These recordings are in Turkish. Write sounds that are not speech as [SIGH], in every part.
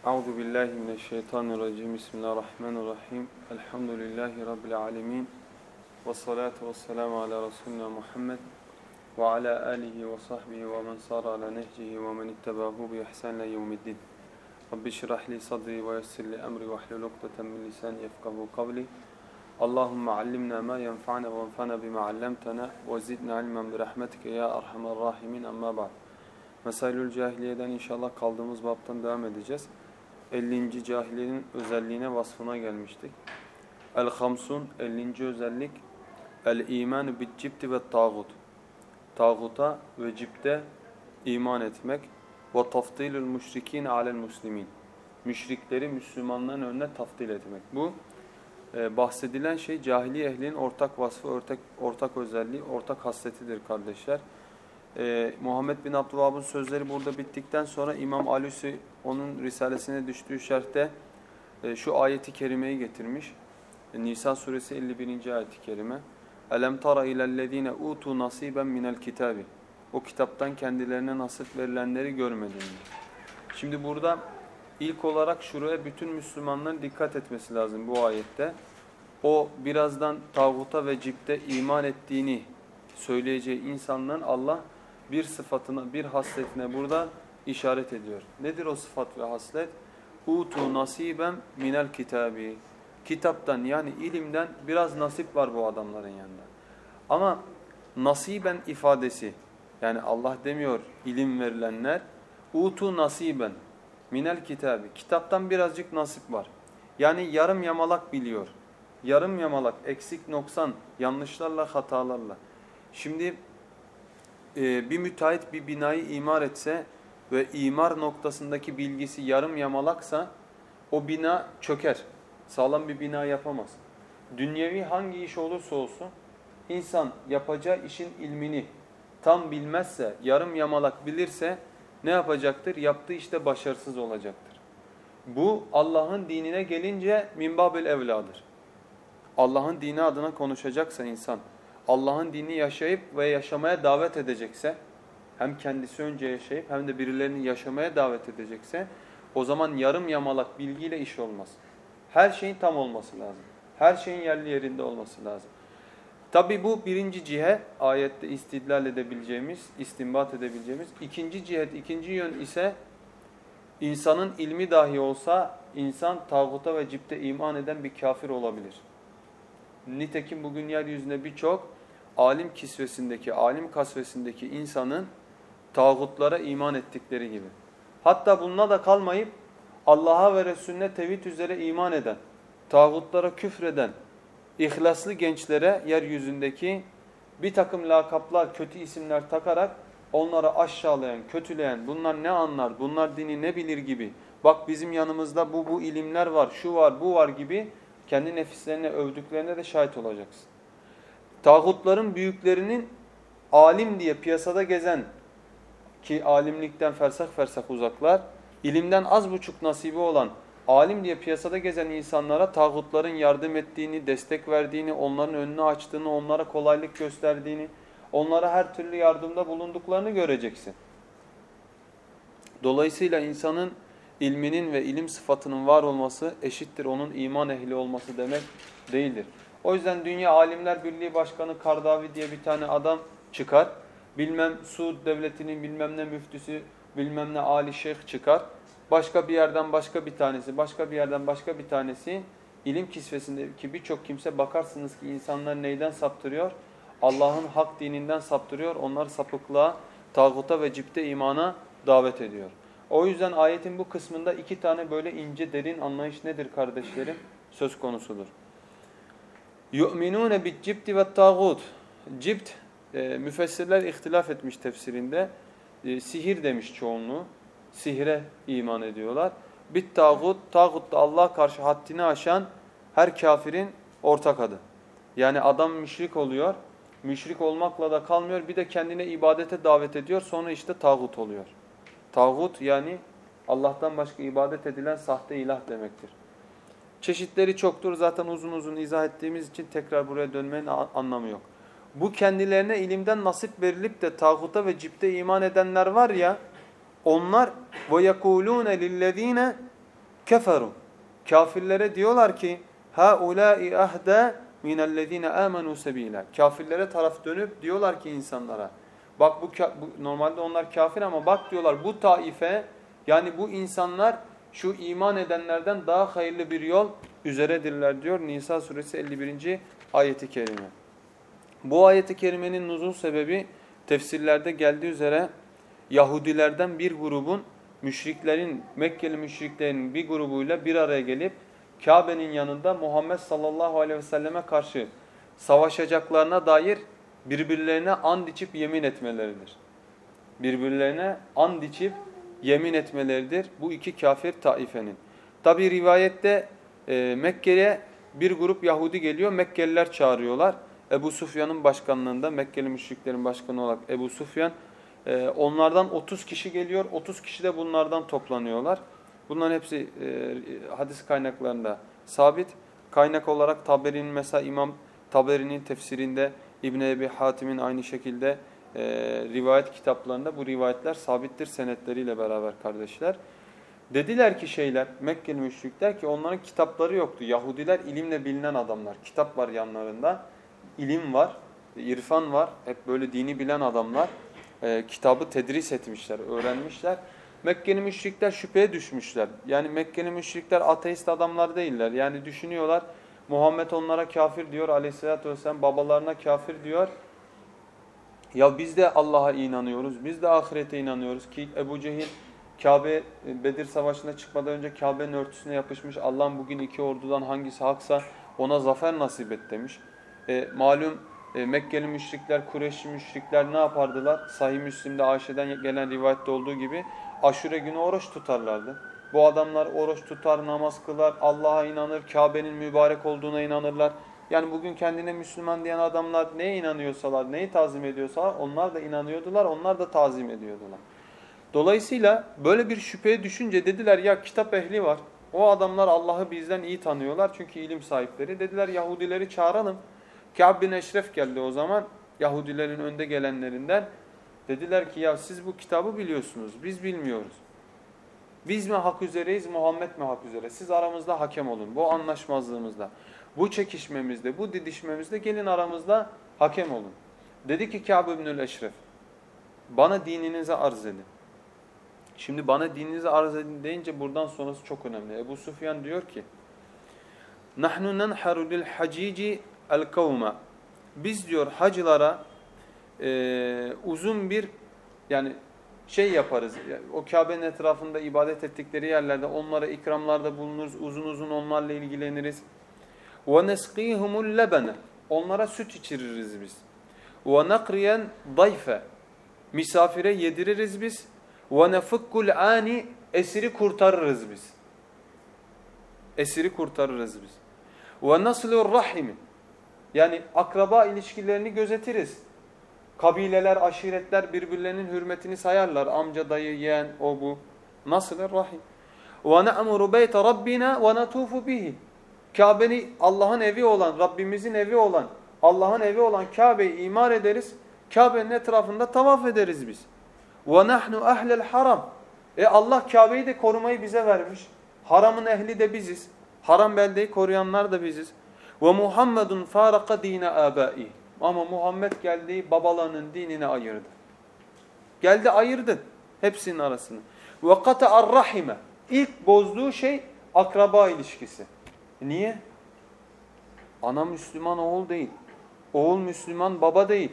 أعوذ بالله من الشيطان الرجيم. بسم الله الرحمن الرحيم. الحمد لله رب العالمين والصلاة والسلام على رسولنا محمد وعلى آله وصحبه ومن صار على نهجه ومن اتبعه بإحسان يوم الدين. رب اشرح لي صدري ويسر لي أمري واحلل عقدة من لساني يفقه قولي. اللهم علمنا ما ينفعنا وانفعنا بما علمتنا وزدنا علما برحمتك يا أرحم الراحمين. أما بعد Mesailül Cahiliye'den inşallah kaldığımız baptan devam edeceğiz. 50. cahiliyenin özelliğine, vasfına gelmiştik. El-Hamsun 50. özellik El-İmanu bit-cibti ve tağut. Tağuta ve cipte iman etmek ve tafdilul müşrikin alel muslimin. Müşrikleri Müslümanların önüne tafdil etmek. Bu e, bahsedilen şey cahiliye ehlinin ortak vasfı, ortak, ortak özelliği, ortak hasletidir kardeşler. Ee, Muhammed bin Abdülvahhab'ın sözleri burada bittikten sonra İmam Alusi onun risalesine düştüğü şerhte e, şu ayeti kerimeyi getirmiş. E, Nisa suresi 51. ayeti kerime. Elem tara ilellezine utu nasiben minel kitabi. O kitaptan kendilerine nasip verilenleri görmedin mi? Şimdi burada ilk olarak şuraya bütün Müslümanların dikkat etmesi lazım bu ayette. O birazdan tağuta ve cipte iman ettiğini söyleyeceği insanların Allah bir sıfatına, bir hasletine burada işaret ediyor. Nedir o sıfat ve haslet? Utu nasiben minel kitabi. Kitaptan yani ilimden biraz nasip var bu adamların yanında. Ama nasiben ifadesi yani Allah demiyor ilim verilenler utu nasiben minel kitabi. Kitaptan birazcık nasip var. Yani yarım yamalak biliyor. Yarım yamalak, eksik, noksan, yanlışlarla, hatalarla. Şimdi e, bir müteahhit bir binayı imar etse ve imar noktasındaki bilgisi yarım yamalaksa o bina çöker. Sağlam bir bina yapamaz. Dünyevi hangi iş olursa olsun insan yapacağı işin ilmini tam bilmezse, yarım yamalak bilirse ne yapacaktır? Yaptığı işte başarısız olacaktır. Bu Allah'ın dinine gelince minbabel evladır. Allah'ın dini adına konuşacaksa insan Allah'ın dinini yaşayıp ve yaşamaya davet edecekse, hem kendisi önce yaşayıp hem de birilerini yaşamaya davet edecekse, o zaman yarım yamalak bilgiyle iş olmaz. Her şeyin tam olması lazım. Her şeyin yerli yerinde olması lazım. Tabi bu birinci cihe, ayette istidlal edebileceğimiz, istinbat edebileceğimiz. İkinci cihet, ikinci yön ise insanın ilmi dahi olsa insan tağuta ve cipte iman eden bir kafir olabilir. Nitekim bugün yeryüzünde birçok alim kisvesindeki, alim kasvesindeki insanın tağutlara iman ettikleri gibi. Hatta bununla da kalmayıp Allah'a ve Resulüne tevhid üzere iman eden, tağutlara küfreden, ihlaslı gençlere yeryüzündeki bir takım lakaplar, kötü isimler takarak onları aşağılayan, kötüleyen, bunlar ne anlar, bunlar dini ne bilir gibi, bak bizim yanımızda bu bu ilimler var, şu var, bu var gibi kendi nefislerine övdüklerine de şahit olacaksın. Tağutların büyüklerinin alim diye piyasada gezen ki alimlikten fersah fersah uzaklar, ilimden az buçuk nasibi olan alim diye piyasada gezen insanlara tağutların yardım ettiğini, destek verdiğini, onların önünü açtığını, onlara kolaylık gösterdiğini, onlara her türlü yardımda bulunduklarını göreceksin. Dolayısıyla insanın ilminin ve ilim sıfatının var olması eşittir onun iman ehli olması demek değildir. O yüzden Dünya Alimler Birliği Başkanı Kardavi diye bir tane adam çıkar. Bilmem Suud devletinin bilmem ne müftüsü, bilmem ne Ali Şeyh çıkar. Başka bir yerden başka bir tanesi, başka bir yerden başka bir tanesi ilim kisvesindeki birçok kimse bakarsınız ki insanlar neyden saptırıyor? Allah'ın hak dininden saptırıyor. Onları sapıklığa, tağuta ve cipte imana davet ediyor. O yüzden ayetin bu kısmında iki tane böyle ince derin anlayış nedir kardeşlerim? Söz konusudur. يُؤْمِنُونَ بِالْجِبْتِ وَالتَّاغُوتِ Cibt, e, müfessirler ihtilaf etmiş tefsirinde. E, sihir demiş çoğunluğu. Sihre iman ediyorlar. Bit tağut, tağut da Allah karşı haddini aşan her kafirin ortak adı. Yani adam müşrik oluyor. Müşrik olmakla da kalmıyor. Bir de kendine ibadete davet ediyor. Sonra işte tağut oluyor. Tağut yani Allah'tan başka ibadet edilen sahte ilah demektir. Çeşitleri çoktur. Zaten uzun uzun izah ettiğimiz için tekrar buraya dönmenin anlamı yok. Bu kendilerine ilimden nasip verilip de tağuta ve cipte iman edenler var ya onlar ve yekulune lillezine keferu. Kafirlere diyorlar ki haulâi ahde minellezîne âmenû sebîlâ. Kafirlere taraf dönüp diyorlar ki insanlara bak bu, bu normalde onlar kafir ama bak diyorlar bu taife yani bu insanlar şu iman edenlerden daha hayırlı bir yol üzeredirler diyor Nisa suresi 51. ayeti kerime. Bu ayeti kerimenin nuzul sebebi tefsirlerde geldiği üzere Yahudilerden bir grubun müşriklerin, Mekkeli müşriklerin bir grubuyla bir araya gelip Kabe'nin yanında Muhammed sallallahu aleyhi ve selleme karşı savaşacaklarına dair birbirlerine and içip yemin etmeleridir. Birbirlerine and içip yemin etmeleridir bu iki kafir taifenin. Tabi rivayette e, Mekke'ye bir grup Yahudi geliyor, Mekkeliler çağırıyorlar. Ebu Sufyan'ın başkanlığında, Mekkeli müşriklerin başkanı olarak Ebu Sufyan, e, onlardan 30 kişi geliyor, 30 kişi de bunlardan toplanıyorlar. Bunların hepsi e, hadis kaynaklarında sabit. Kaynak olarak Taberi'nin mesela İmam Taberi'nin tefsirinde, İbn Ebi Hatim'in aynı şekilde e, rivayet kitaplarında bu rivayetler sabittir senetleriyle beraber kardeşler. Dediler ki şeyler, Mekkeli müşrikler ki onların kitapları yoktu. Yahudiler ilimle bilinen adamlar. Kitap var yanlarında, ilim var, irfan var. Hep böyle dini bilen adamlar. E, kitabı tedris etmişler, öğrenmişler. Mekkeli müşrikler şüpheye düşmüşler. Yani Mekkeli müşrikler ateist adamlar değiller. Yani düşünüyorlar Muhammed onlara kafir diyor aleyhissalatü vesselam babalarına kafir diyor. Ya biz de Allah'a inanıyoruz. Biz de ahirete inanıyoruz ki Ebu Cehil Kabe Bedir Savaşı'na çıkmadan önce Kabe'nin örtüsüne yapışmış. Allah'ın bugün iki ordudan hangisi haksa ona zafer nasip et demiş. E, malum e, Mekkeli müşrikler, Kureyşli müşrikler ne yapardılar? Sahih Müslim'de Ayşe'den gelen rivayette olduğu gibi aşure günü oruç tutarlardı. Bu adamlar oruç tutar, namaz kılar, Allah'a inanır, Kabe'nin mübarek olduğuna inanırlar. Yani bugün kendine Müslüman diyen adamlar neye inanıyorsalar, neyi tazim ediyorsalar onlar da inanıyordular, onlar da tazim ediyordular. Dolayısıyla böyle bir şüpheye düşünce dediler ya kitap ehli var. O adamlar Allah'ı bizden iyi tanıyorlar çünkü ilim sahipleri. Dediler Yahudileri çağıralım. Kâb bin Eşref geldi o zaman Yahudilerin önde gelenlerinden. Dediler ki ya siz bu kitabı biliyorsunuz biz bilmiyoruz. Biz mi hak üzereyiz Muhammed mi hak üzere? Siz aramızda hakem olun bu anlaşmazlığımızda. Bu çekişmemizde, bu didişmemizde gelin aramızda hakem olun. Dedi ki Kâb ibnül Eşref, bana dininizi arz edin. Şimdi bana dininizi arz edin deyince buradan sonrası çok önemli. Ebu Sufyan diyor ki, نَحْنُ نَنْحَرُ لِلْحَجِيجِ الْقَوْمَ Biz diyor hacılara e, uzun bir yani şey yaparız. O Kabe'nin etrafında ibadet ettikleri yerlerde onlara ikramlarda bulunuruz. Uzun uzun onlarla ilgileniriz. وَنَسْقِيهُمُ اللَّبَنَ Onlara süt içiririz biz. وَنَقْرِيَنْ ضَيْفَ Misafire yediririz biz. وَنَفُكُّ الْعَانِ Esiri kurtarırız biz. Esiri kurtarırız biz. وَنَصْلُ الرَّحِمِ Yani akraba ilişkilerini gözetiriz. Kabileler, aşiretler birbirlerinin hürmetini sayarlar. Amca, dayı, yeğen, o bu. Nasıl rahim? وَنَأْمُرُ بَيْتَ رَبِّنَا وَنَتُوفُ بِهِ Kabe'ni Allah'ın evi olan, Rabbimizin evi olan, Allah'ın evi olan Kabe'yi imar ederiz. Kabe'nin etrafında tavaf ederiz biz. وَنَحْنُ اَهْلَ الْحَرَمِ E Allah Kabe'yi de korumayı bize vermiş. Haramın ehli de biziz. Haram beldeyi koruyanlar da biziz. وَمُحَمَّدٌ فَارَقَ د۪ينَ آبَائِهِ Ama Muhammed geldi babalarının dinini ayırdı. Geldi ayırdı hepsinin arasını. Ve kata'ar rahime. İlk bozduğu şey akraba ilişkisi. Niye? Ana Müslüman oğul değil. Oğul Müslüman baba değil.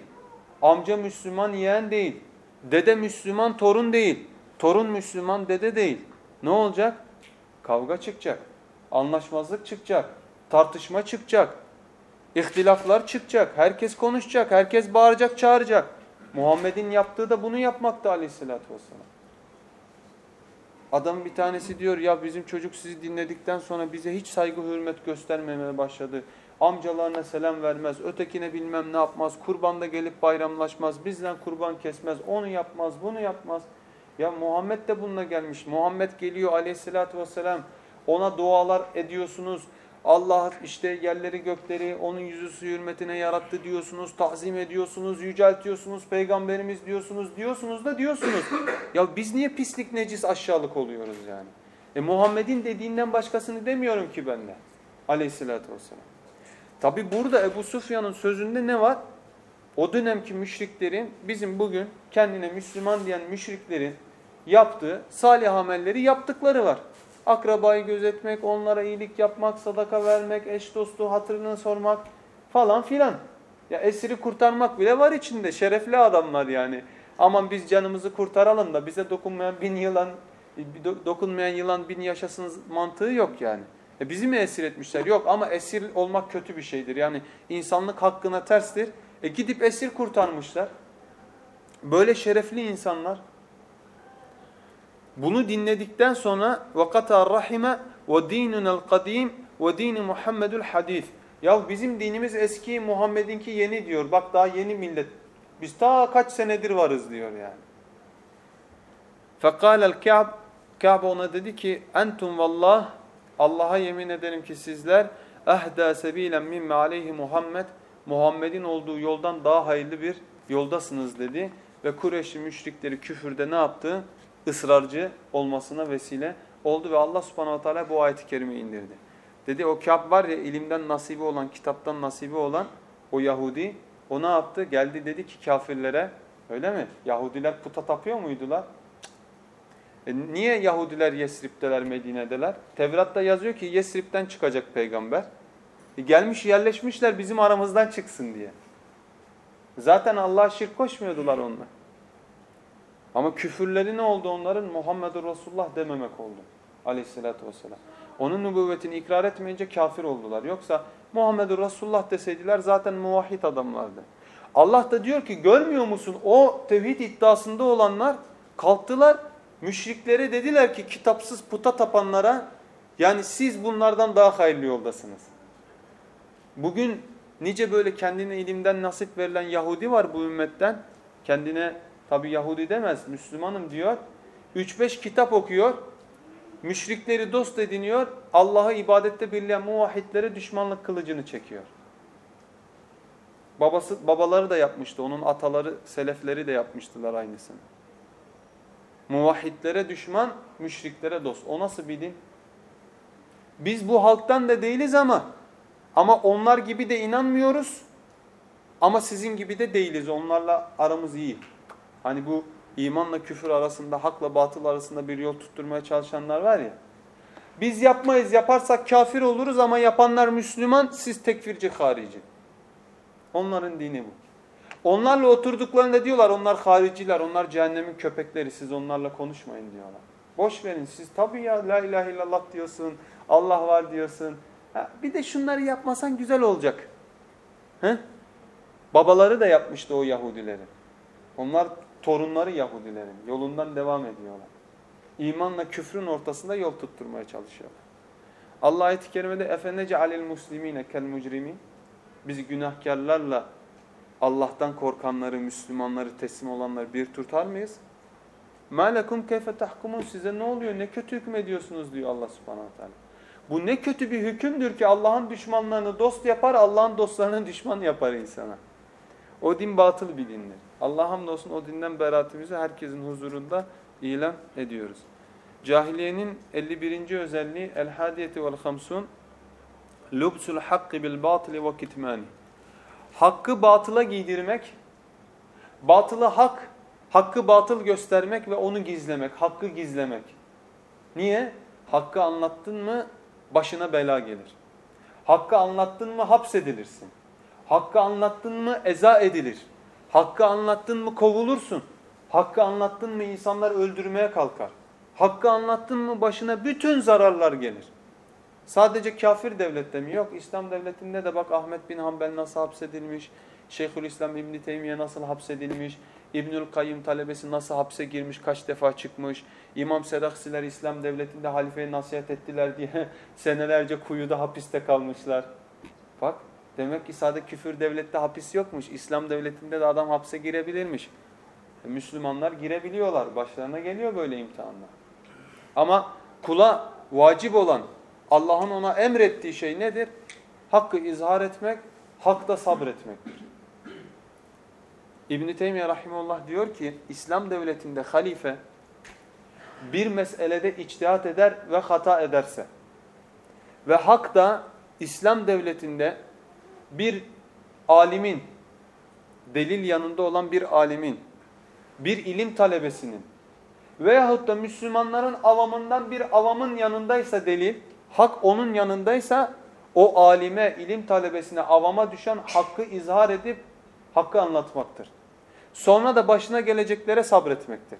Amca Müslüman yeğen değil. Dede Müslüman torun değil. Torun Müslüman dede değil. Ne olacak? Kavga çıkacak. Anlaşmazlık çıkacak. Tartışma çıkacak. İhtilaflar çıkacak. Herkes konuşacak. Herkes bağıracak, çağıracak. Muhammed'in yaptığı da bunu yapmakta aleyhissalatü vesselam. Adam bir tanesi diyor ya bizim çocuk sizi dinledikten sonra bize hiç saygı hürmet göstermemeye başladı. Amcalarına selam vermez, ötekine bilmem ne yapmaz, kurbanda gelip bayramlaşmaz, bizden kurban kesmez, onu yapmaz, bunu yapmaz. Ya Muhammed de bununla gelmiş. Muhammed geliyor aleyhissalatü vesselam ona dualar ediyorsunuz. Allah işte yerleri gökleri onun yüzüsü hürmetine yarattı diyorsunuz, tazim ediyorsunuz, yüceltiyorsunuz, peygamberimiz diyorsunuz, diyorsunuz da diyorsunuz. ya biz niye pislik necis aşağılık oluyoruz yani? E Muhammed'in dediğinden başkasını demiyorum ki ben de. Aleyhissalatü vesselam. Tabi burada Ebu Sufyan'ın sözünde ne var? O dönemki müşriklerin bizim bugün kendine Müslüman diyen müşriklerin yaptığı salih amelleri yaptıkları var. Akrabayı gözetmek, onlara iyilik yapmak, sadaka vermek, eş dostu hatırını sormak falan filan. Ya esiri kurtarmak bile var içinde. Şerefli adamlar yani. Aman biz canımızı kurtaralım da bize dokunmayan bin yılan, dokunmayan yılan bin yaşasın mantığı yok yani. E bizi mi esir etmişler? Yok ama esir olmak kötü bir şeydir. Yani insanlık hakkına terstir. E gidip esir kurtarmışlar. Böyle şerefli insanlar. Bunu dinledikten sonra vakata rahime kadim ve dini Muhammedul hadis. Ya bizim dinimiz eski, Muhammed'inki yeni diyor. Bak daha yeni millet. Biz ta kaç senedir varız diyor yani. Fekâlel Ka'b Ka'b ona dedi ki entum vallah Allah'a yemin ederim ki sizler ehda sebilen mimme aleyhi Muhammed Muhammed'in olduğu yoldan daha hayırlı bir yoldasınız dedi. Ve Kureyşli müşrikleri küfürde ne yaptı? Israrcı olmasına vesile oldu ve Allah subhanahu teala bu ayeti kerime indirdi. Dedi o Kâb var ya ilimden nasibi olan, kitaptan nasibi olan o Yahudi o ne yaptı? Geldi dedi ki kafirlere öyle mi? Yahudiler puta tapıyor muydular? E niye Yahudiler Yesrib'deler, Medine'deler? Tevrat'ta yazıyor ki Yesrib'den çıkacak peygamber. E gelmiş yerleşmişler bizim aramızdan çıksın diye. Zaten Allah'a şirk koşmuyordular onlar. Ama küfürleri ne oldu onların? Muhammedur Resulullah dememek oldu. Aleyhissalatü vesselam. Onun nübüvvetini ikrar etmeyince kafir oldular. Yoksa Muhammedur Resulullah deseydiler zaten muvahhid adamlardı. Allah da diyor ki görmüyor musun o tevhid iddiasında olanlar kalktılar müşriklere dediler ki kitapsız puta tapanlara yani siz bunlardan daha hayırlı yoldasınız. Bugün nice böyle kendine ilimden nasip verilen Yahudi var bu ümmetten. Kendine tabi Yahudi demez Müslümanım diyor. 3-5 kitap okuyor. Müşrikleri dost ediniyor. Allah'ı ibadette birleyen muvahhidlere düşmanlık kılıcını çekiyor. Babası, babaları da yapmıştı. Onun ataları, selefleri de yapmıştılar aynısını. Muvahhidlere düşman, müşriklere dost. O nasıl bir din? Biz bu halktan da değiliz ama ama onlar gibi de inanmıyoruz. Ama sizin gibi de değiliz. Onlarla aramız iyi. Hani bu imanla küfür arasında, hakla batıl arasında bir yol tutturmaya çalışanlar var ya. Biz yapmayız, yaparsak kafir oluruz ama yapanlar Müslüman, siz tekfirci, harici. Onların dini bu. Onlarla oturduklarında diyorlar onlar hariciler, onlar cehennemin köpekleri, siz onlarla konuşmayın diyorlar. Boş verin siz tabii ya la ilahe illallah diyorsun, Allah var diyorsun. Ha, bir de şunları yapmasan güzel olacak. He? Babaları da yapmıştı o Yahudileri. Onlar torunları Yahudilerin yolundan devam ediyorlar. İmanla küfrün ortasında yol tutturmaya çalışıyorlar. Allah ayet-i kerimede efenece alel muslimine kel mucrimin biz günahkarlarla Allah'tan korkanları, Müslümanları, teslim olanları bir tutar mıyız? مَا لَكُمْ كَيْفَ تَحْكُمُونَ Size ne oluyor? Ne kötü hükmediyorsunuz diyor Allah subhanahu teala. Bu ne kötü bir hükümdür ki Allah'ın düşmanlarını dost yapar, Allah'ın dostlarını düşman yapar insana. O din batıl bir dindir. Allah hamdolsun o dinden beraatimizi herkesin huzurunda ilan ediyoruz. Cahiliyenin 51. özelliği el-hadiyeti vel-hamsun lubsul hakki bil batili ve kitmani. Hakkı batıla giydirmek, batılı hak, hakkı batıl göstermek ve onu gizlemek, hakkı gizlemek. Niye? Hakkı anlattın mı başına bela gelir. Hakkı anlattın mı hapsedilirsin. Hakkı anlattın mı eza edilir. Hakkı anlattın mı kovulursun. Hakkı anlattın mı insanlar öldürmeye kalkar. Hakkı anlattın mı başına bütün zararlar gelir. Sadece kafir devlette mi? Yok. İslam devletinde de bak Ahmet bin Hanbel nasıl hapsedilmiş, Şeyhülislam İbn Teymiye nasıl hapsedilmiş, İbnül Kayyım talebesi nasıl hapse girmiş, kaç defa çıkmış, İmam Seraksiler İslam devletinde halifeye nasihat ettiler diye [LAUGHS] senelerce kuyuda hapiste kalmışlar. Bak demek ki sadece küfür devlette hapis yokmuş. İslam devletinde de adam hapse girebilirmiş. E, Müslümanlar girebiliyorlar. Başlarına geliyor böyle imtihanlar. Ama kula vacip olan Allah'ın ona emrettiği şey nedir? Hakkı izhar etmek, hakta sabretmektir. İbn-i Teymiye Rahimullah diyor ki İslam devletinde halife bir meselede içtihat eder ve hata ederse ve hak da İslam devletinde bir alimin, delil yanında olan bir alimin, bir ilim talebesinin veyahut da Müslümanların avamından bir avamın yanındaysa delil, hak onun yanındaysa o alime, ilim talebesine, avama düşen hakkı izhar edip hakkı anlatmaktır. Sonra da başına geleceklere sabretmektir.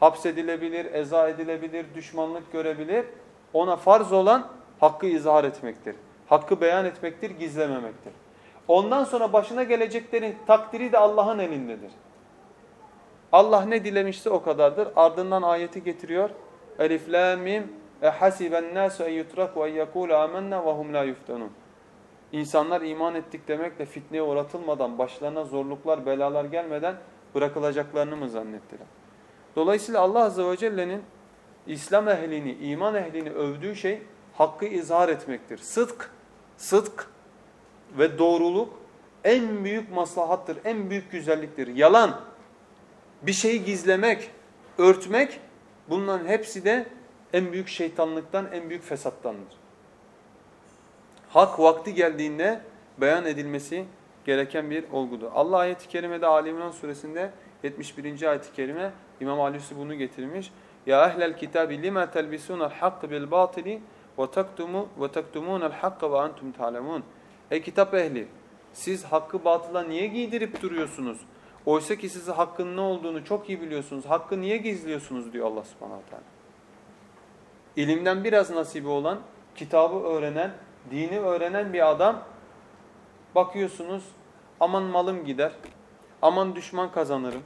Hapsedilebilir, eza edilebilir, düşmanlık görebilir. Ona farz olan hakkı izhar etmektir. Hakkı beyan etmektir, gizlememektir. Ondan sonra başına geleceklerin takdiri de Allah'ın elindedir. Allah ne dilemişse o kadardır. Ardından ayeti getiriyor. Elif la mim e hasiben nasu en yutraku en yekulu amennâ ve hum la yuftanun. İnsanlar iman ettik demekle fitneye uğratılmadan, başlarına zorluklar, belalar gelmeden bırakılacaklarını mı zannettiler? Dolayısıyla Allah Azze ve Celle'nin İslam ehlini, iman ehlini övdüğü şey hakkı izhar etmektir. Sıdk, sıdk ve doğruluk en büyük maslahattır, en büyük güzelliktir. Yalan, bir şeyi gizlemek, örtmek bunların hepsi de en büyük şeytanlıktan, en büyük fesattandır. Hak vakti geldiğinde beyan edilmesi gereken bir olgudur. Allah ayeti kerimede Ali İmran suresinde 71. ayeti kerime İmam Alusi bunu getirmiş. Ya ehlel kitabi lima telbisunal hakk bil batili hakka ve antum ta'lemun. Ey kitap ehli siz hakkı batıla niye giydirip duruyorsunuz? Oysa ki siz hakkın ne olduğunu çok iyi biliyorsunuz. Hakkı niye gizliyorsunuz diyor Allah subhanahu teala. İlimden biraz nasibi olan, kitabı öğrenen, dini öğrenen bir adam bakıyorsunuz aman malım gider, aman düşman kazanırım,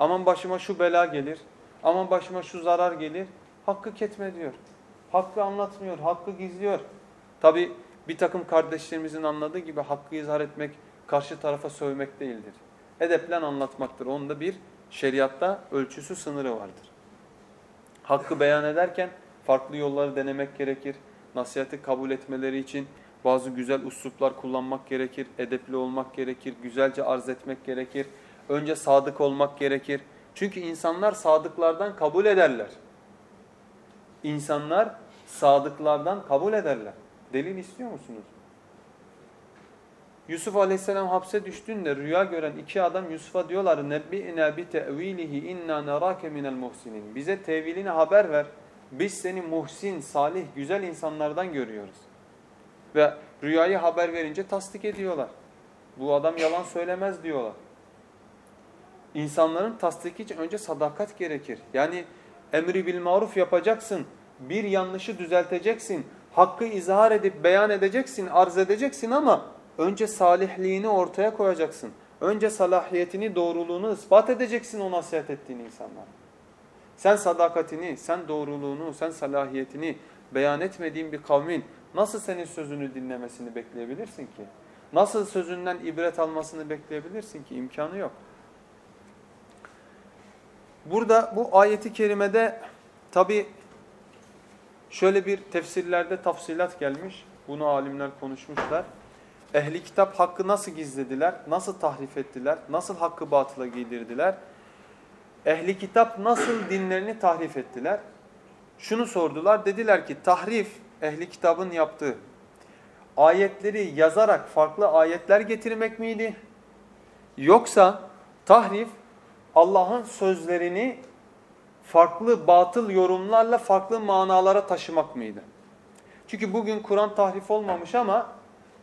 aman başıma şu bela gelir, aman başıma şu zarar gelir. Hakkı ketme diyor. Hakkı anlatmıyor, hakkı gizliyor. Tabi bir takım kardeşlerimizin anladığı gibi hakkı izhar etmek karşı tarafa sövmek değildir. Edeple anlatmaktır. Onda bir şeriatta ölçüsü sınırı vardır. Hakkı beyan ederken farklı yolları denemek gerekir. Nasihati kabul etmeleri için bazı güzel usluplar kullanmak gerekir. Edepli olmak gerekir. Güzelce arz etmek gerekir. Önce sadık olmak gerekir. Çünkü insanlar sadıklardan kabul ederler. İnsanlar sadıklardan kabul ederler. Delil istiyor musunuz? Yusuf aleyhisselam hapse düştüğünde rüya gören iki adam Yusuf'a diyorlar nebbi'na bi te'vilihi inna narake minel muhsinin. Bize tevilini haber ver. Biz seni muhsin, salih, güzel insanlardan görüyoruz. Ve rüyayı haber verince tasdik ediyorlar. Bu adam yalan söylemez diyorlar. İnsanların tasdiki için önce sadakat gerekir. Yani emri bil maruf yapacaksın. Bir yanlışı düzelteceksin. Hakkı izhar edip beyan edeceksin, arz edeceksin ama önce salihliğini ortaya koyacaksın. Önce salahiyetini, doğruluğunu ispat edeceksin o nasihat ettiğin insanlara. Sen sadakatini, sen doğruluğunu, sen salahiyetini beyan etmediğin bir kavmin nasıl senin sözünü dinlemesini bekleyebilirsin ki? Nasıl sözünden ibret almasını bekleyebilirsin ki? İmkanı yok. Burada bu ayeti kerimede tabi şöyle bir tefsirlerde tafsilat gelmiş. Bunu alimler konuşmuşlar. Ehli kitap hakkı nasıl gizlediler? Nasıl tahrif ettiler? Nasıl hakkı batıla giydirdiler? Ehli kitap nasıl dinlerini tahrif ettiler? Şunu sordular. Dediler ki tahrif ehli kitabın yaptığı ayetleri yazarak farklı ayetler getirmek miydi? Yoksa tahrif Allah'ın sözlerini farklı batıl yorumlarla farklı manalara taşımak mıydı? Çünkü bugün Kur'an tahrif olmamış ama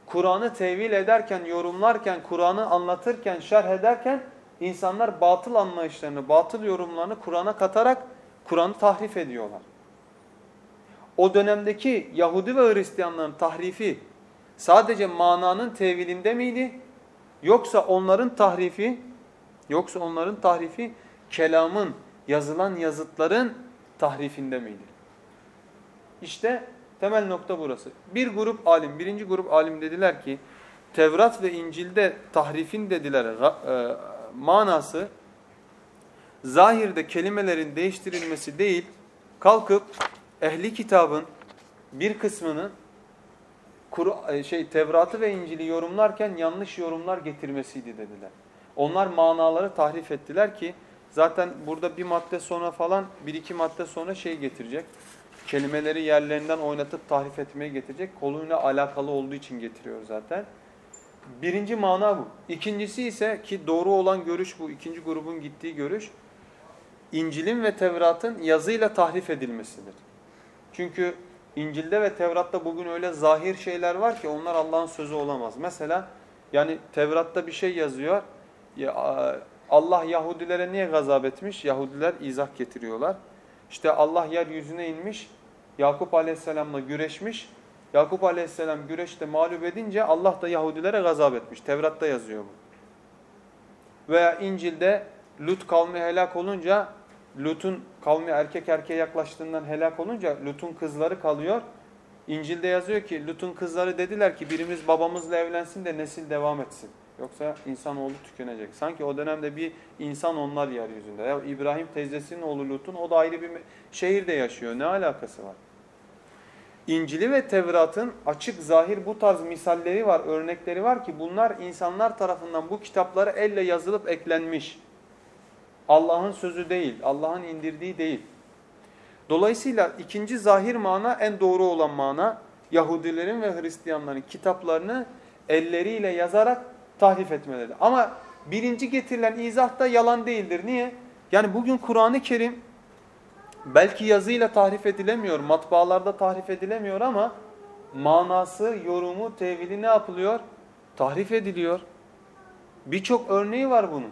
Kur'an'ı tevil ederken, yorumlarken, Kur'an'ı anlatırken, şerh ederken insanlar batıl anlayışlarını, batıl yorumlarını Kur'an'a katarak Kur'an'ı tahrif ediyorlar. O dönemdeki Yahudi ve Hristiyanların tahrifi sadece mananın tevilinde miydi? Yoksa onların tahrifi yoksa onların tahrifi kelamın, yazılan yazıtların tahrifinde miydi? İşte temel nokta burası. Bir grup alim, birinci grup alim dediler ki Tevrat ve İncil'de tahrifin dediler e, manası zahirde kelimelerin değiştirilmesi değil, kalkıp ehli kitabın bir kısmını e, şey Tevrat'ı ve İncil'i yorumlarken yanlış yorumlar getirmesiydi dediler. Onlar manaları tahrif ettiler ki Zaten burada bir madde sonra falan bir iki madde sonra şey getirecek. Kelimeleri yerlerinden oynatıp tahrif etmeye getirecek. Konuyla alakalı olduğu için getiriyor zaten. Birinci mana bu. İkincisi ise ki doğru olan görüş bu. ikinci grubun gittiği görüş. İncil'in ve Tevrat'ın yazıyla tahrif edilmesidir. Çünkü İncil'de ve Tevrat'ta bugün öyle zahir şeyler var ki onlar Allah'ın sözü olamaz. Mesela yani Tevrat'ta bir şey yazıyor. Allah Yahudilere niye gazap etmiş? Yahudiler izah getiriyorlar. İşte Allah yeryüzüne inmiş, Yakup Aleyhisselam'la güreşmiş. Yakup Aleyhisselam güreşte mağlup edince Allah da Yahudilere gazap etmiş. Tevrat'ta yazıyor bu. Veya İncil'de Lut kavmi helak olunca Lut'un kavmi erkek erkeğe yaklaştığından helak olunca Lut'un kızları kalıyor. İncil'de yazıyor ki Lut'un kızları dediler ki birimiz babamızla evlensin de nesil devam etsin. Yoksa insanoğlu tükenecek. Sanki o dönemde bir insan onlar yeryüzünde. Ya İbrahim teyzesinin oğlu Lut'un o da ayrı bir şehirde yaşıyor. Ne alakası var? İncil'i ve Tevrat'ın açık zahir bu tarz misalleri var, örnekleri var ki bunlar insanlar tarafından bu kitaplara elle yazılıp eklenmiş. Allah'ın sözü değil, Allah'ın indirdiği değil. Dolayısıyla ikinci zahir mana en doğru olan mana Yahudilerin ve Hristiyanların kitaplarını elleriyle yazarak tahrif etmeleri. Ama birinci getirilen izah da yalan değildir. Niye? Yani bugün Kur'an-ı Kerim belki yazıyla tahrif edilemiyor, matbaalarda tahrif edilemiyor ama manası, yorumu, tevili ne yapılıyor? Tahrif ediliyor. Birçok örneği var bunun.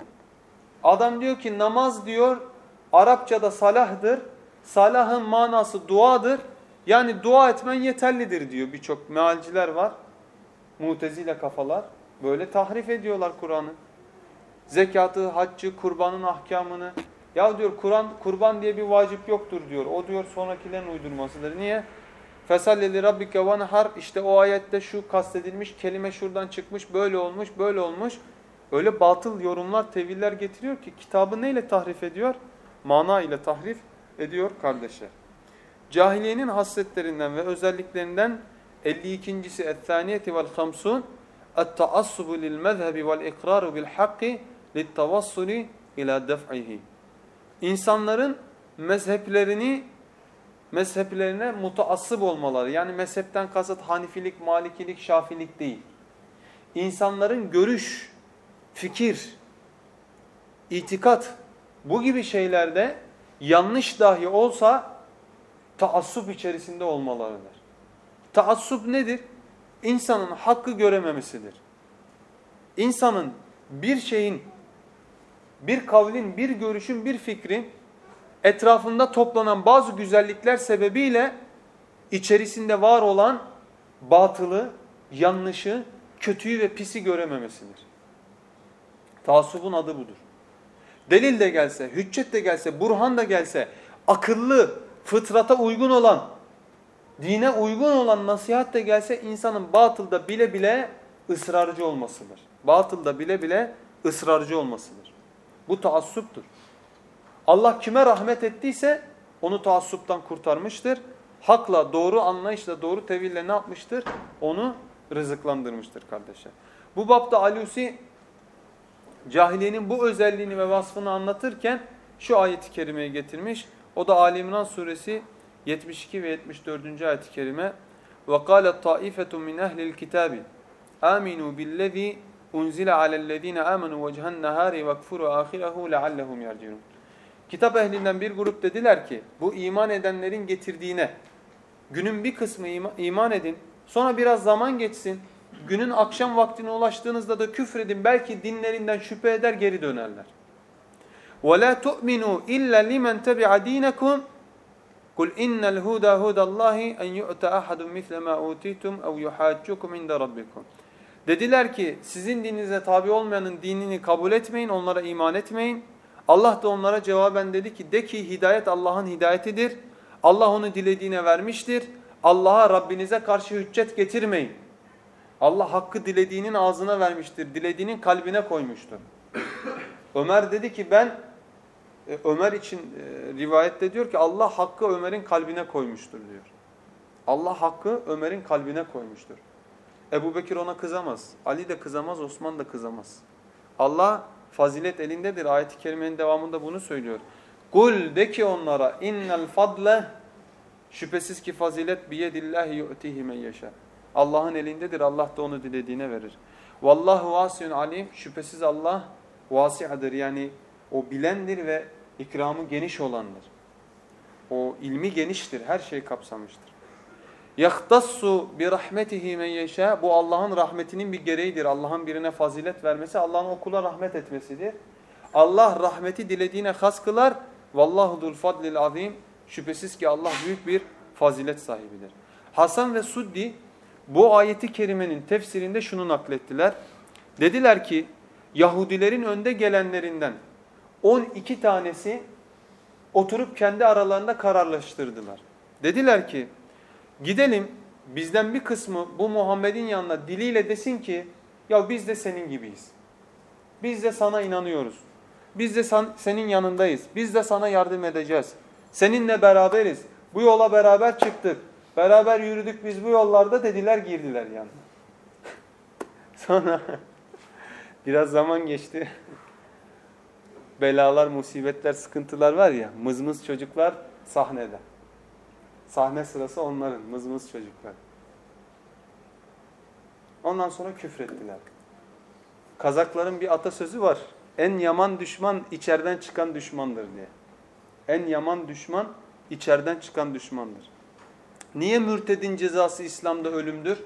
Adam diyor ki namaz diyor Arapçada salahdır. Salahın manası duadır. Yani dua etmen yeterlidir diyor birçok mealciler var. Mutezile kafalar. Böyle tahrif ediyorlar Kur'an'ı. Zekatı, haccı, kurbanın ahkamını. Ya diyor Kur'an kurban diye bir vacip yoktur diyor. O diyor sonrakilerin uydurmasıdır. Niye? Fesalleli rabbike vanhar işte o ayette şu kastedilmiş kelime şuradan çıkmış böyle olmuş böyle olmuş. Öyle batıl yorumlar teviller getiriyor ki kitabı neyle tahrif ediyor? Mana ile tahrif ediyor kardeşler. Cahiliyenin hasletlerinden ve özelliklerinden 52.si et-taniyeti vel hamsun vel ikraru bil hakki littavassuli ila def'ihi. İnsanların mezheplerini mezheplerine mutaassıp olmaları. Yani mezhepten kasıt Hanifilik, Malikilik, Şafilik değil. İnsanların görüş, fikir, itikat bu gibi şeylerde yanlış dahi olsa taassup içerisinde olmalarıdır. Taassup nedir? İnsanın hakkı görememesidir. İnsanın bir şeyin, bir kavlin, bir görüşün, bir fikrin etrafında toplanan bazı güzellikler sebebiyle içerisinde var olan batılı, yanlışı, kötüyü ve pisi görememesidir. Taassubun adı budur. Delil de gelse, hüccet de gelse, burhan da gelse, akıllı, fıtrata uygun olan, dine uygun olan nasihat de gelse insanın batılda bile bile ısrarcı olmasıdır. Batılda bile bile ısrarcı olmasıdır. Bu taassuptur. Allah kime rahmet ettiyse onu taassuptan kurtarmıştır. Hakla, doğru anlayışla, doğru teville ne yapmıştır? Onu rızıklandırmıştır kardeşler. Bu bapta Alusi cahiliyenin bu özelliğini ve vasfını anlatırken şu ayeti kerimeyi getirmiş. O da Ali İmran suresi 72 ve 74. ayet-i kerime. وَقَالَتْ طَائِفَةٌ مِنْ أَهْلِ الْكِتَابِ آمِنُوا بِالَّذ۪ي اُنْزِلَ عَلَى الَّذ۪ينَ آمَنُوا وَجْهَ النَّهَارِ وَكْفُرُوا آخِرَهُ لَعَلَّهُمْ يَرْجِعُونَ Kitap ehlinden bir grup dediler ki bu iman edenlerin getirdiğine günün bir kısmı iman edin sonra biraz zaman geçsin günün akşam vaktine ulaştığınızda da küfredin belki dinlerinden şüphe eder geri dönerler. وَلَا تُؤْمِنُوا إِلَّا لِمَنْ تَبِعَ دِينَكُمْ Kul innel huda hudallahi en yu'ta ahadun misle ma utitum ev yuhaccukum inde rabbikum. Dediler ki sizin dininize tabi olmayanın dinini kabul etmeyin, onlara iman etmeyin. Allah da onlara cevaben dedi ki de ki hidayet Allah'ın hidayetidir. Allah onu dilediğine vermiştir. Allah'a Rabbinize karşı hüccet getirmeyin. Allah hakkı dilediğinin ağzına vermiştir. Dilediğinin kalbine koymuştur. Ömer dedi ki ben Ömer için e, rivayette diyor ki Allah hakkı Ömer'in kalbine koymuştur diyor. Allah hakkı Ömer'in kalbine koymuştur. Ebu Bekir ona kızamaz. Ali de kızamaz, Osman da kızamaz. Allah fazilet elindedir. Ayet-i kerimenin devamında bunu söylüyor. Kul de ki onlara innel fadle şüphesiz ki fazilet biyedillahi yu'tihi men yeşâ. Allah'ın elindedir. Allah da onu dilediğine verir. Vallahu vasiyun alim. Şüphesiz Allah vasi'adır. Yani o bilendir ve ikramı geniş olandır. O ilmi geniştir, her şeyi kapsamıştır. Yahtassu bi rahmetihi men yeşe. Bu Allah'ın rahmetinin bir gereğidir. Allah'ın birine fazilet vermesi, Allah'ın o kula rahmet etmesidir. Allah rahmeti dilediğine has kılar. Vallahu zul fadlil azim. Şüphesiz ki Allah büyük bir fazilet sahibidir. Hasan ve Suddi bu ayeti kerimenin tefsirinde şunu naklettiler. Dediler ki Yahudilerin önde gelenlerinden 12 tanesi oturup kendi aralarında kararlaştırdılar. Dediler ki gidelim bizden bir kısmı bu Muhammed'in yanına diliyle desin ki ya biz de senin gibiyiz. Biz de sana inanıyoruz. Biz de senin yanındayız. Biz de sana yardım edeceğiz. Seninle beraberiz. Bu yola beraber çıktık. Beraber yürüdük biz bu yollarda dediler girdiler yanına. [LAUGHS] Sonra [LAUGHS] biraz zaman geçti. Belalar, musibetler, sıkıntılar var ya mızmız çocuklar sahnede. Sahne sırası onların mızmız çocuklar. Ondan sonra küfrettiler. Kazakların bir atasözü var. En yaman düşman içeriden çıkan düşmandır diye. En yaman düşman içeriden çıkan düşmandır. Niye mürtedin cezası İslam'da ölümdür?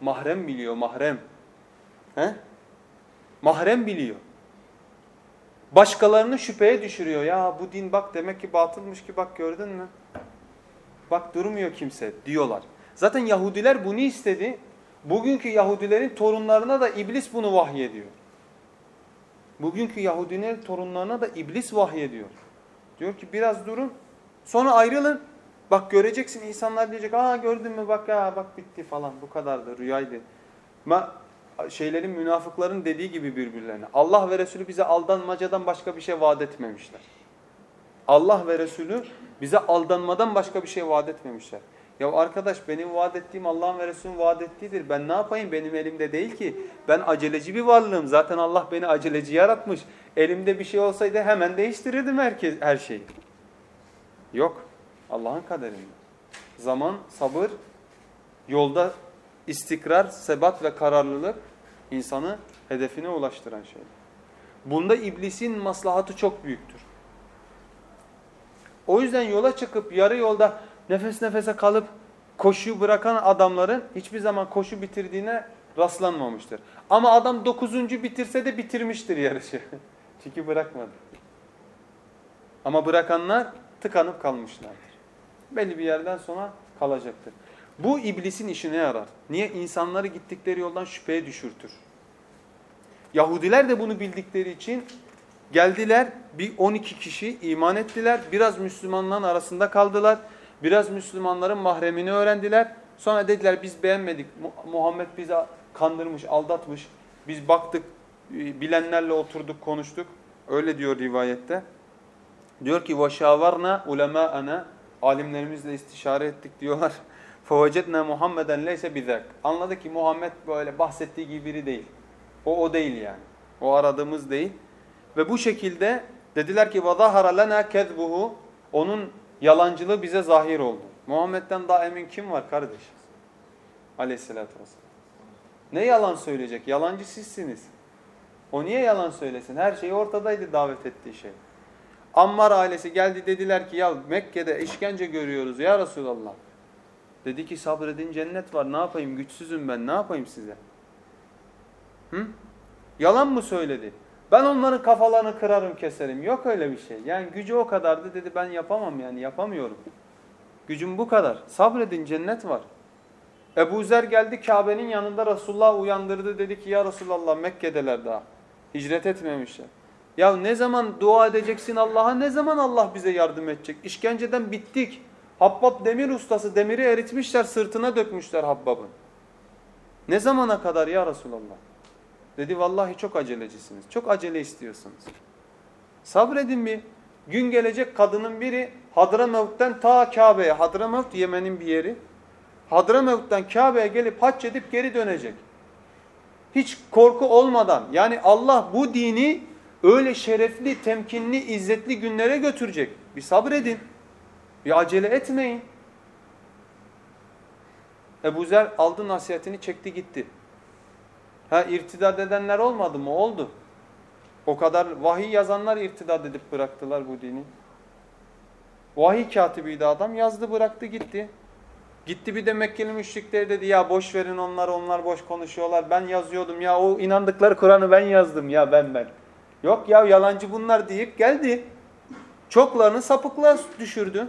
Mahrem biliyor, mahrem. He? Mahrem biliyor. Başkalarını şüpheye düşürüyor. Ya bu din bak demek ki batılmış ki bak gördün mü? Bak durmuyor kimse diyorlar. Zaten Yahudiler bunu istedi. Bugünkü Yahudilerin torunlarına da iblis bunu vahyediyor. Bugünkü Yahudilerin torunlarına da iblis vahyediyor. Diyor ki biraz durun sonra ayrılın. Bak göreceksin insanlar diyecek aa gördün mü bak ya bak bitti falan bu kadar da rüyaydı. Ma şeylerin münafıkların dediği gibi birbirlerine. Allah ve Resulü bize aldanmacadan başka bir şey vaat etmemişler. Allah ve Resulü bize aldanmadan başka bir şey vaat etmemişler. Ya arkadaş benim vaat ettiğim Allah'ın ve Resulünün vaat ettiğidir. Ben ne yapayım? Benim elimde değil ki. Ben aceleci bir varlığım. Zaten Allah beni aceleci yaratmış. Elimde bir şey olsaydı hemen değiştirirdim herkes her şeyi. Yok. Allah'ın kaderinde. Zaman, sabır, yolda istikrar, sebat ve kararlılık insanı hedefine ulaştıran şey. Bunda iblisin maslahatı çok büyüktür. O yüzden yola çıkıp yarı yolda nefes nefese kalıp koşuyu bırakan adamların hiçbir zaman koşu bitirdiğine rastlanmamıştır. Ama adam dokuzuncu bitirse de bitirmiştir yarışı. [LAUGHS] Çünkü bırakmadı. Ama bırakanlar tıkanıp kalmışlardır. Belli bir yerden sonra kalacaktır. Bu iblisin işine yarar. Niye? İnsanları gittikleri yoldan şüpheye düşürtür. Yahudiler de bunu bildikleri için geldiler bir 12 kişi iman ettiler. Biraz Müslümanların arasında kaldılar. Biraz Müslümanların mahremini öğrendiler. Sonra dediler biz beğenmedik. Muhammed bizi kandırmış, aldatmış. Biz baktık, e, bilenlerle oturduk, konuştuk. Öyle diyor rivayette. Diyor ki وَشَاوَرْنَا ulemâ'ana Alimlerimizle istişare ettik diyorlar. فَوَجَدْنَا Muhammeden leyse bizak. Anladı ki Muhammed böyle bahsettiği gibi biri değil. O o değil yani. O aradığımız değil. Ve bu şekilde dediler ki وَظَهَرَ لَنَا كَذْبُهُ Onun yalancılığı bize zahir oldu. Muhammed'den daha emin kim var kardeş? Aleyhissalatü vesselam. Ne yalan söyleyecek? Yalancı sizsiniz. O niye yalan söylesin? Her şey ortadaydı davet ettiği şey. Ammar ailesi geldi dediler ki ya Mekke'de işkence görüyoruz ya Resulallah. Dedi ki sabredin cennet var ne yapayım güçsüzüm ben ne yapayım size. Hı? Yalan mı söyledi? Ben onların kafalarını kırarım keserim. Yok öyle bir şey. Yani gücü o kadardı dedi ben yapamam yani yapamıyorum. Gücüm bu kadar. Sabredin cennet var. Ebu Zer geldi Kabe'nin yanında Resulullah uyandırdı dedi ki ya Resulallah Mekke'deler daha. Hicret etmemişler. Ya ne zaman dua edeceksin Allah'a ne zaman Allah bize yardım edecek? İşkenceden bittik. Habbab demir ustası demiri eritmişler sırtına dökmüşler Habbab'ın. Ne zamana kadar ya Resulallah? Dedi vallahi çok acelecisiniz. Çok acele istiyorsunuz. Sabredin bir. Gün gelecek kadının biri Hadramavut'tan ta Kabe'ye. Hadramavut Yemen'in bir yeri. Hadramavut'tan Kabe'ye gelip hac edip geri dönecek. Hiç korku olmadan yani Allah bu dini öyle şerefli, temkinli, izzetli günlere götürecek. Bir sabredin. Bir acele etmeyin. Ebu Zer aldı nasihatini çekti gitti. Ha irtidad edenler olmadı mı? Oldu. O kadar vahiy yazanlar irtidad edip bıraktılar bu dini. Vahiy katibiydi adam yazdı bıraktı gitti. Gitti bir de Mekkeli müşrikleri dedi ya boş verin onlar onlar boş konuşuyorlar. Ben yazıyordum ya o inandıkları Kur'an'ı ben yazdım ya ben ben. Yok ya yalancı bunlar deyip geldi. Çoklarını sapıklığa düşürdü.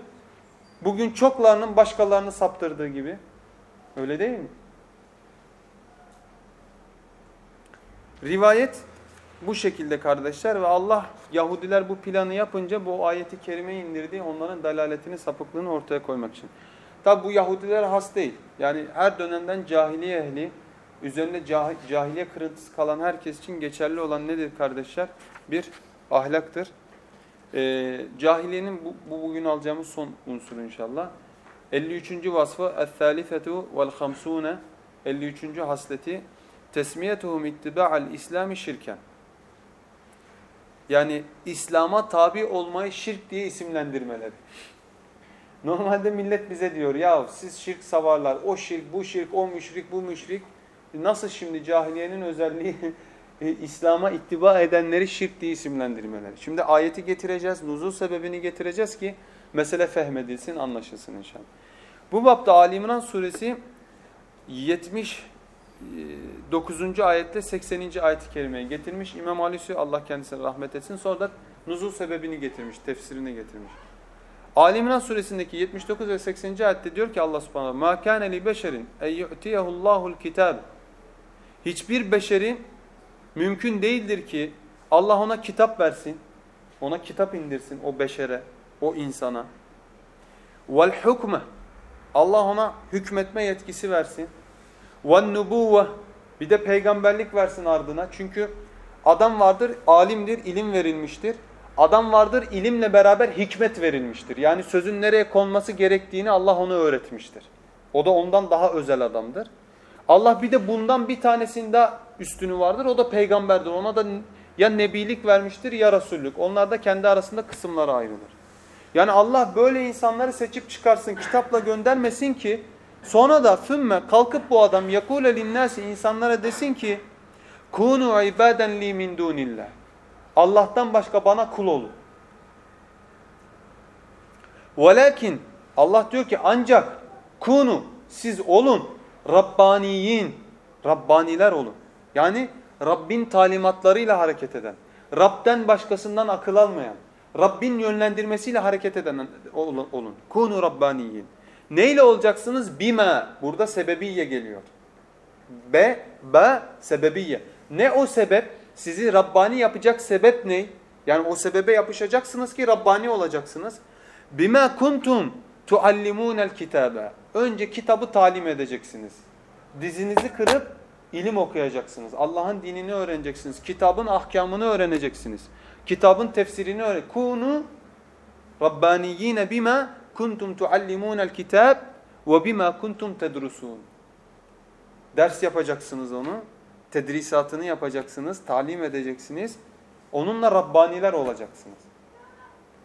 Bugün çoklarının başkalarını saptırdığı gibi. Öyle değil mi? Rivayet bu şekilde kardeşler ve Allah Yahudiler bu planı yapınca bu ayeti kerime indirdi onların dalaletini sapıklığını ortaya koymak için. Tabi bu Yahudiler has değil. Yani her dönemden cahiliye ehli, üzerinde cah cahiliye kırıntısı kalan herkes için geçerli olan nedir kardeşler? Bir ahlaktır. Ee, cahiliyenin bu, bu bugün alacağımız son unsur inşallah. 53. vasfı اَثَّالِثَةُ وَالْخَمْسُونَ 53. hasleti tesmiyetuhum ittiba'al İslami şirken. Yani İslam'a tabi olmayı şirk diye isimlendirmeleri. [LAUGHS] Normalde millet bize diyor ya siz şirk savarlar, o şirk, bu şirk, o müşrik, bu müşrik. Nasıl şimdi cahiliyenin özelliği [LAUGHS] İslam'a ittiba edenleri şirk diye isimlendirmeleri. Şimdi ayeti getireceğiz, nuzul sebebini getireceğiz ki mesele fehmedilsin, anlaşılsın inşallah. Bu bapta Ali İmran suresi 79. ayette 80. ayet-i kerimeyi getirmiş. İmam Alisi Allah kendisine rahmet etsin. Sonra da nuzul sebebini getirmiş, tefsirini getirmiş. Ali İmran suresindeki 79 ve 80. ayette diyor ki Allah subhanahu ma kana li beşerin en yu'tiyahullahul kitab. Hiçbir beşeri mümkün değildir ki Allah ona kitap versin. Ona kitap indirsin o beşere, o insana. Vel hukme. Allah ona hükmetme yetkisi versin. Vel nubuvve. Bir de peygamberlik versin ardına. Çünkü adam vardır, alimdir, ilim verilmiştir. Adam vardır ilimle beraber hikmet verilmiştir. Yani sözün nereye konması gerektiğini Allah onu öğretmiştir. O da ondan daha özel adamdır. Allah bir de bundan bir tanesinde üstünü vardır. O da peygamberdir. Ona da ya nebilik vermiştir ya rasullük. Onlar da kendi arasında kısımlara ayrılır. Yani Allah böyle insanları seçip çıkarsın, kitapla göndermesin ki sonra da fümme kalkıp bu adam yakule linnâsi insanlara desin ki kunu ibaden li min dunillah. Allah'tan başka bana kul olun. Velakin Allah diyor ki ancak kunu siz olun Rabbaniyin Rabbaniler olun. Yani Rabbin talimatlarıyla hareket eden, Rab'den başkasından akıl almayan, Rabbin yönlendirmesiyle hareket eden olun. Kunu Rabbaniyin. Neyle olacaksınız? Bima. Burada sebebiye geliyor. Be, ba, sebebiye. Ne o sebep? Sizi Rabbani yapacak sebep ne? Yani o sebebe yapışacaksınız ki Rabbani olacaksınız. Bima kuntum tuallimunel kitabe. Önce kitabı talim edeceksiniz. Dizinizi kırıp ilim okuyacaksınız. Allah'ın dinini öğreneceksiniz. Kitabın ahkamını öğreneceksiniz. Kitabın tefsirini öğren. Kunu rabbaniyine bima kuntum tuallimunel kitab ve bima kuntum tedrusun. Ders yapacaksınız onu tedrisatını yapacaksınız, talim edeceksiniz. Onunla Rabbaniler olacaksınız.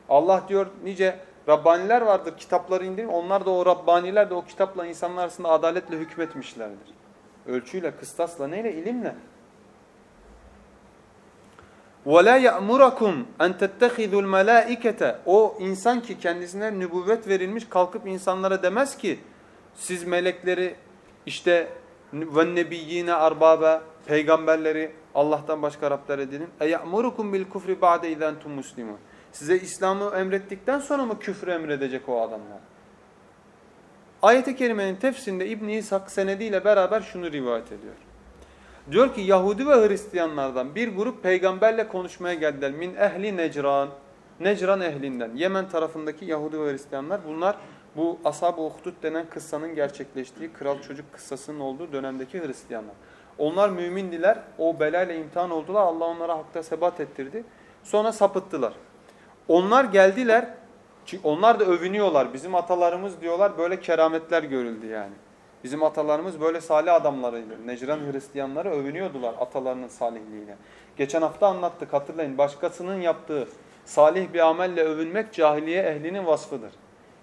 Allah diyor nice Rabbaniler vardır kitapları indirin. Onlar da o Rabbaniler de o kitapla insanlar arasında adaletle hükmetmişlerdir. Ölçüyle, kıstasla, neyle? ilimle. وَلَا يَأْمُرَكُمْ اَنْ تَتَّخِذُوا الْمَلَائِكَةَ O insan ki kendisine nübüvvet verilmiş kalkıp insanlara demez ki siz melekleri işte وَالنَّبِيِّينَ arbabe peygamberleri Allah'tan başka Rabler edinin. اَيَأْمُرُكُمْ بِالْكُفْرِ بَعْدَ اِذَا اَنْتُمْ مُسْلِمُونَ Size İslam'ı emrettikten sonra mı küfrü emredecek o adamlar? Ayet-i Kerime'nin tefsirinde İbn-i İshak senediyle beraber şunu rivayet ediyor. Diyor ki Yahudi ve Hristiyanlardan bir grup peygamberle konuşmaya geldiler. Min ehli Necran. Necran ehlinden. Yemen tarafındaki Yahudi ve Hristiyanlar. Bunlar bu Ashab-ı Uhdud denen kıssanın gerçekleştiği kral çocuk kıssasının olduğu dönemdeki Hristiyanlar. Onlar mümindiler. O belayla imtihan oldular. Allah onlara hakta sebat ettirdi. Sonra sapıttılar. Onlar geldiler. Çünkü onlar da övünüyorlar. Bizim atalarımız diyorlar böyle kerametler görüldü yani. Bizim atalarımız böyle salih adamlarıydı. Necran Hristiyanları övünüyordular atalarının salihliğiyle. Geçen hafta anlattık hatırlayın. Başkasının yaptığı salih bir amelle övünmek cahiliye ehlinin vasfıdır.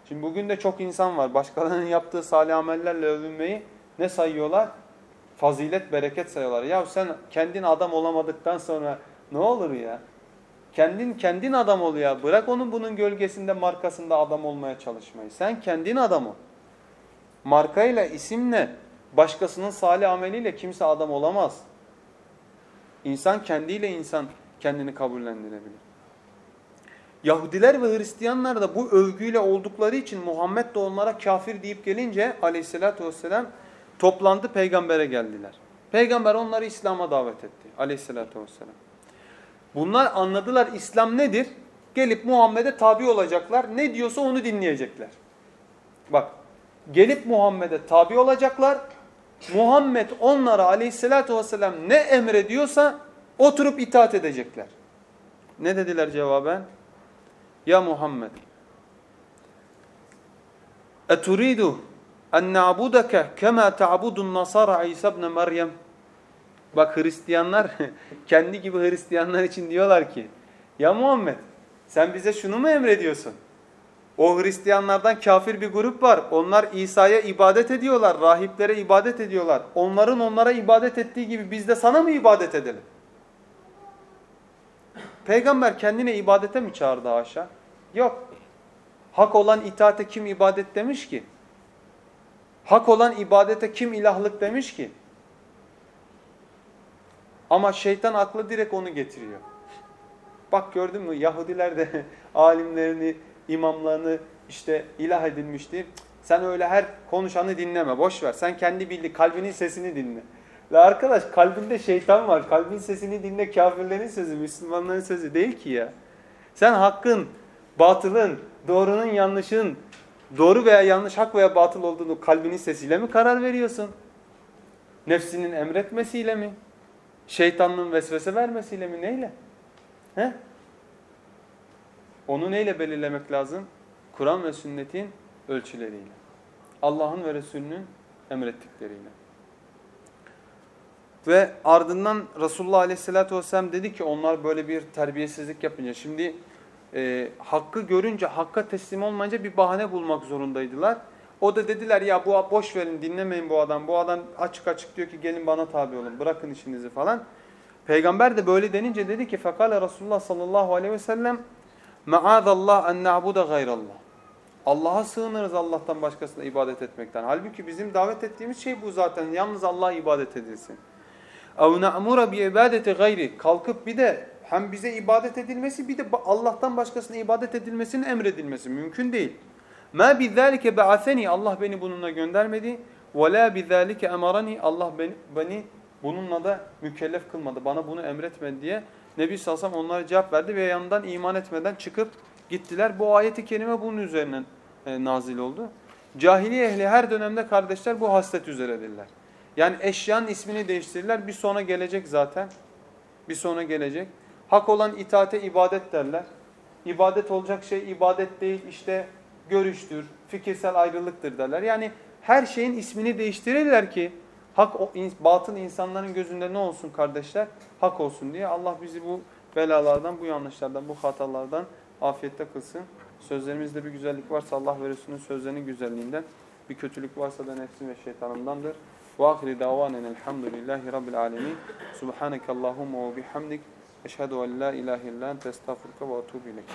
Şimdi bugün de çok insan var. Başkalarının yaptığı salih amellerle övünmeyi ne sayıyorlar? Fazilet, bereket sayıyorlar. Ya sen kendin adam olamadıktan sonra ne olur ya? Kendin kendin adam ol ya. Bırak onun bunun gölgesinde, markasında adam olmaya çalışmayı. Sen kendin adam ol. Markayla, isimle, başkasının salih ameliyle kimse adam olamaz. İnsan kendiyle insan kendini kabullendirebilir. Yahudiler ve Hristiyanlar da bu övgüyle oldukları için Muhammed de onlara kafir deyip gelince aleyhissalatü vesselam toplandı peygambere geldiler. Peygamber onları İslam'a davet etti aleyhissalatü vesselam. Bunlar anladılar İslam nedir? Gelip Muhammed'e tabi olacaklar. Ne diyorsa onu dinleyecekler. Bak gelip Muhammed'e tabi olacaklar. Muhammed onlara aleyhissalatü vesselam ne emrediyorsa oturup itaat edecekler. Ne dediler cevaben? Ya Muhammed eturidu en na'budeke kema ta'budun nasara İsa ibn Meryem Bak Hristiyanlar [LAUGHS] kendi gibi Hristiyanlar için diyorlar ki ya Muhammed sen bize şunu mu emrediyorsun? O Hristiyanlardan kafir bir grup var. Onlar İsa'ya ibadet ediyorlar. Rahiplere ibadet ediyorlar. Onların onlara ibadet ettiği gibi biz de sana mı ibadet edelim? Peygamber kendine ibadete mi çağırdı haşa? Yok. Hak olan itaate kim ibadet demiş ki? Hak olan ibadete kim ilahlık demiş ki? Ama şeytan aklı direkt onu getiriyor. Bak gördün mü Yahudiler de [LAUGHS] alimlerini, imamlarını işte ilah edilmişti. Sen öyle her konuşanı dinleme, boş ver. Sen kendi bildi, kalbinin sesini dinle. La arkadaş kalbinde şeytan var. Kalbin sesini dinle kafirlerin sözü, Müslümanların sözü değil ki ya. Sen hakkın, batılın, doğrunun, yanlışın, doğru veya yanlış, hak veya batıl olduğunu kalbinin sesiyle mi karar veriyorsun? Nefsinin emretmesiyle mi? Şeytanın vesvese vermesiyle mi? Neyle? He? Onu neyle belirlemek lazım? Kur'an ve sünnetin ölçüleriyle. Allah'ın ve Resulünün emrettikleriyle. Ve ardından Resulullah Aleyhisselatü Vesselam dedi ki onlar böyle bir terbiyesizlik yapınca. Şimdi e, hakkı görünce, hakka teslim olmayınca bir bahane bulmak zorundaydılar. O da dediler ya bu boş verin dinlemeyin bu adam. Bu adam açık açık diyor ki gelin bana tabi olun bırakın işinizi falan. Peygamber de böyle denince dedi ki fekale Resulullah sallallahu aleyhi ve sellem maazallah en na'bude gayrallah. Allah'a sığınırız Allah'tan başkasına ibadet etmekten. Halbuki bizim davet ettiğimiz şey bu zaten. Yalnız Allah'a ibadet edilsin. اَوْ نَأْمُرَ بِعِبَادَةِ gayri Kalkıp bir de hem bize ibadet edilmesi bir de Allah'tan başkasına ibadet edilmesinin emredilmesi mümkün değil. Ma bizalike ba'aseni Allah beni bununla göndermedi. Ve la bizalike emarani Allah beni, beni bununla da mükellef kılmadı. Bana bunu emretmedi diye Nebi sallallahu aleyhi onlara cevap verdi ve yanından iman etmeden çıkıp gittiler. Bu ayeti kerime bunun üzerine e, nazil oldu. Cahiliye ehli her dönemde kardeşler bu haslet üzeredirler. Yani eşyanın ismini değiştirirler. Bir sonra gelecek zaten. Bir sonra gelecek. Hak olan itaate ibadet derler. İbadet olacak şey ibadet değil işte görüştür, fikirsel ayrılıktır derler. Yani her şeyin ismini değiştirirler ki hak batıl insanların gözünde ne olsun kardeşler? Hak olsun diye. Allah bizi bu belalardan, bu yanlışlardan, bu hatalardan afiyette kılsın. Sözlerimizde bir güzellik varsa Allah ve Resulünün sözlerinin güzelliğinden, bir kötülük varsa da nefsim ve şeytanımdandır. Ve ahiri davanen elhamdülillahi rabbil alemin. Subhaneke Allahumma ve bihamdik. Eşhedü en la ilahe illan testağfurke ve etubu ilek.